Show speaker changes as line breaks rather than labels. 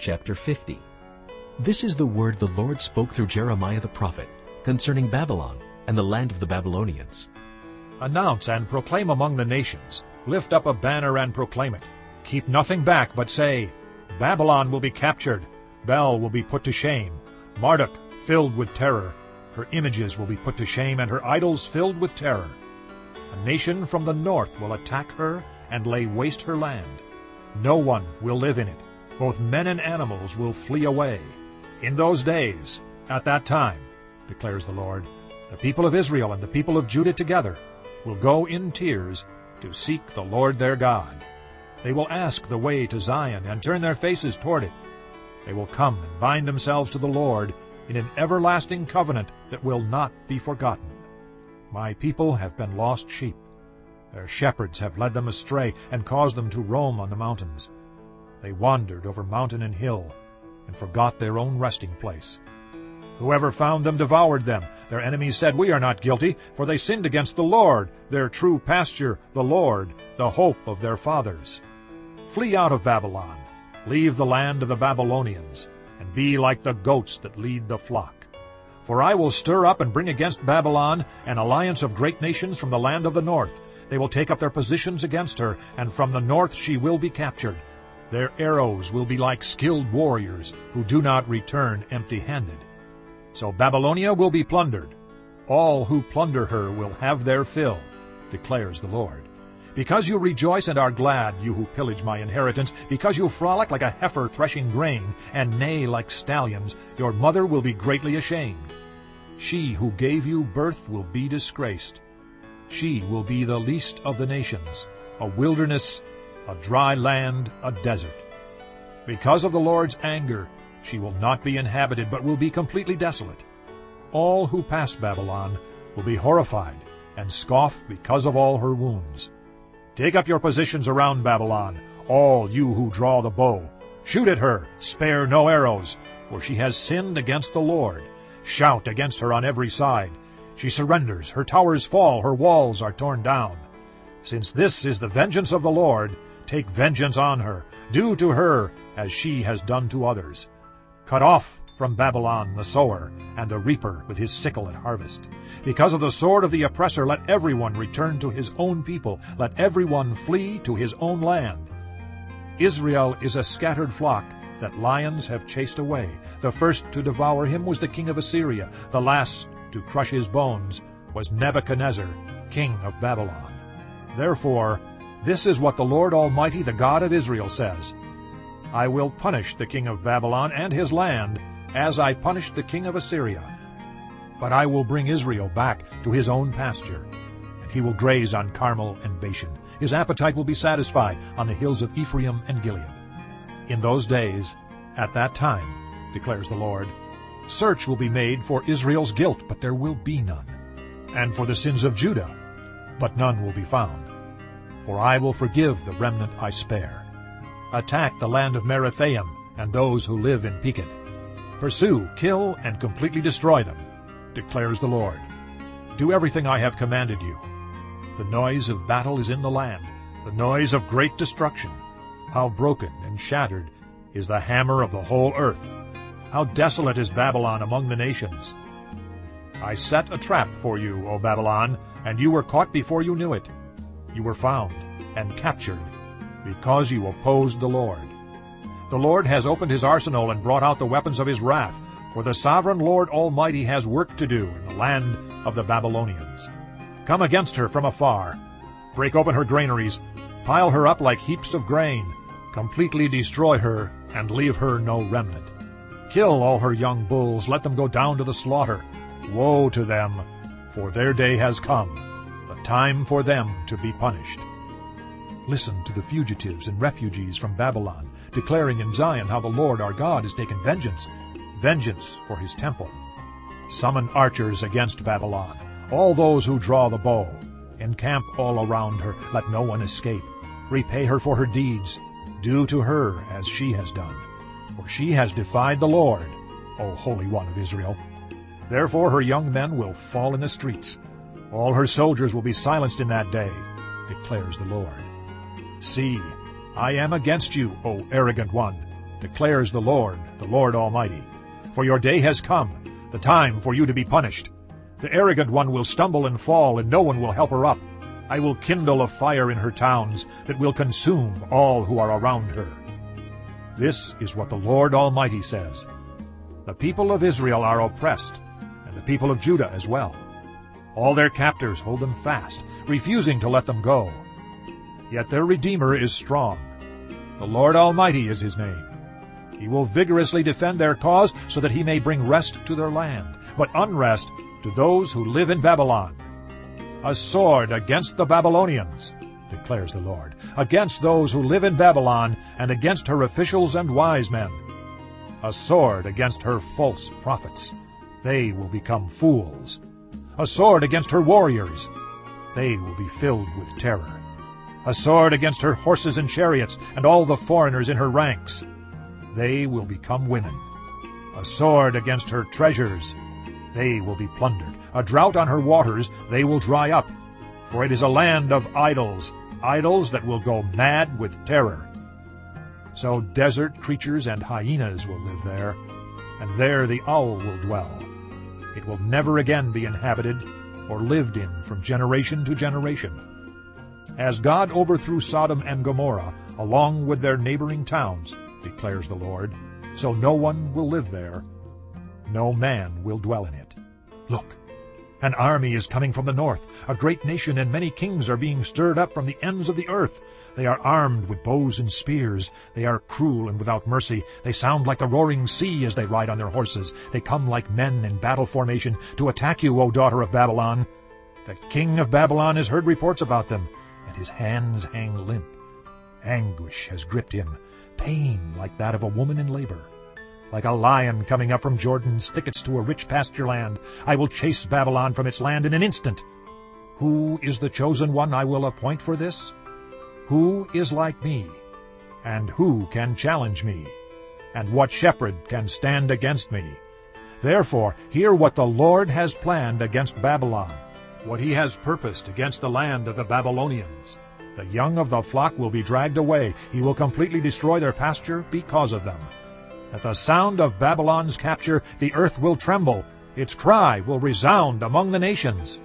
Chapter 50 This is the word the Lord spoke through Jeremiah the prophet concerning Babylon and the land of the Babylonians.
Announce and proclaim among the nations. Lift up a banner and proclaim it. Keep nothing back, but say, Babylon will be captured. Bel will be put to shame. Marduk filled with terror. Her images will be put to shame, and her idols filled with terror. A nation from the north will attack her and lay waste her land. No one will live in it. Both men and animals will flee away. In those days, at that time, declares the Lord, the people of Israel and the people of Judah together will go in tears to seek the Lord their God. They will ask the way to Zion and turn their faces toward it. They will come and bind themselves to the Lord in an everlasting covenant that will not be forgotten. My people have been lost sheep. Their shepherds have led them astray and caused them to roam on the mountains. They wandered over mountain and hill and forgot their own resting place. Whoever found them devoured them. Their enemies said, We are not guilty, for they sinned against the Lord, their true pasture, the Lord, the hope of their fathers. Flee out of Babylon. Leave the land of the Babylonians, and be like the goats that lead the flock. For I will stir up and bring against Babylon an alliance of great nations from the land of the north. They will take up their positions against her, and from the north she will be captured. Their arrows will be like skilled warriors who do not return empty-handed. So Babylonia will be plundered. All who plunder her will have their fill, declares the Lord. Because you rejoice and are glad, you who pillage my inheritance, because you frolic like a heifer threshing grain, and neigh like stallions, your mother will be greatly ashamed. She who gave you birth will be disgraced. She will be the least of the nations, a wilderness, a dry land, a desert. Because of the Lord's anger, she will not be inhabited, but will be completely desolate. All who pass Babylon will be horrified and scoff because of all her wounds. Take up your positions around Babylon, all you who draw the bow. Shoot at her, spare no arrows, for she has sinned against the Lord. Shout against her on every side. She surrenders, her towers fall, her walls are torn down. Since this is the vengeance of the Lord, take vengeance on her. Do to her as she has done to others. Cut off from Babylon the sower, and the reaper with his sickle at harvest. Because of the sword of the oppressor, let everyone return to his own people. Let everyone flee to his own land. Israel is a scattered flock that lions have chased away. The first to devour him was the king of Assyria. The last to crush his bones was Nebuchadnezzar, king of Babylon. Therefore, this is what the Lord Almighty, the God of Israel, says. I will punish the king of Babylon and his land as I punished the king of Assyria. But I will bring Israel back to his own pasture, and he will graze on Carmel and Bashan. His appetite will be satisfied on the hills of Ephraim and Gilead. In those days, at that time, declares the Lord, search will be made for Israel's guilt, but there will be none, and for the sins of Judah, but none will be found. For I will forgive the remnant I spare. Attack the land of Merathaim and those who live in Pekod. Pursue, kill, and completely destroy them, declares the Lord. Do everything I have commanded you. The noise of battle is in the land, the noise of great destruction. How broken and shattered is the hammer of the whole earth. How desolate is Babylon among the nations. I set a trap for you, O Babylon, and you were caught before you knew it. You were found and captured because you opposed the Lord. The Lord has opened his arsenal and brought out the weapons of his wrath, for the sovereign Lord Almighty has work to do in the land of the Babylonians. Come against her from afar. Break open her granaries. Pile her up like heaps of grain. Completely destroy her and leave her no remnant. Kill all her young bulls. Let them go down to the slaughter. Woe to them, for their day has come, time for them to be punished. Listen to the fugitives and refugees from Babylon, declaring in Zion how the Lord our God has taken vengeance, vengeance for his temple. Summon archers against Babylon, all those who draw the bow. Encamp all around her, let no one escape. Repay her for her deeds. Do to her as she has done. For she has defied the Lord, O Holy One of Israel. Therefore her young men will fall in the streets. All her soldiers will be silenced in that day, declares the Lord. See, I am against you, O arrogant one. declares the Lord, the Lord Almighty. For your day has come, the time for you to be punished. The arrogant one will stumble and fall, and no one will help her up. I will kindle a fire in her towns that will consume all who are around her. This is what the Lord Almighty says. The people of Israel are oppressed, and the people of Judah as well. All their captors hold them fast, refusing to let them go. Yet their Redeemer is strong. The Lord Almighty is his name. He will vigorously defend their cause so that he may bring rest to their land, but unrest to those who live in Babylon. A sword against the Babylonians, declares the Lord, against those who live in Babylon, and against her officials and wise men. A sword against her false prophets. They will become fools. A sword against her warriors. They will be filled with terror. A sword against her horses and chariots, and all the foreigners in her ranks. They will become women. A sword against her treasures. They will be plundered. A drought on her waters, they will dry up. For it is a land of idols, idols that will go mad with terror. So desert creatures and hyenas will live there, and there the owl will dwell. It will never again be inhabited or lived in from generation to generation. As God overthrew Sodom and Gomorrah, along with their neighboring towns, declares the Lord, so no one will live there, no man will dwell in it. Look, an army is coming from the north. A great nation and many kings are being stirred up from the ends of the earth. They are armed with bows and spears. They are cruel and without mercy. They sound like the roaring sea as they ride on their horses. They come like men in battle formation to attack you, O daughter of Babylon. The king of Babylon has heard reports about them, and his hands hang limp. Anguish has gripped him, pain like that of a woman in labor. Like a lion coming up from Jordan's thickets to a rich pasture land, I will chase Babylon from its land in an instant. Who is the chosen one I will appoint for this? Who is like me? And who can challenge me? And what shepherd can stand against me? Therefore, hear what the Lord has planned against Babylon, what he has purposed against the land of the Babylonians. The young of the flock will be dragged away. He will completely destroy their pasture because of them. At the sound of Babylon's capture, the earth will tremble. Its cry will resound among the nations.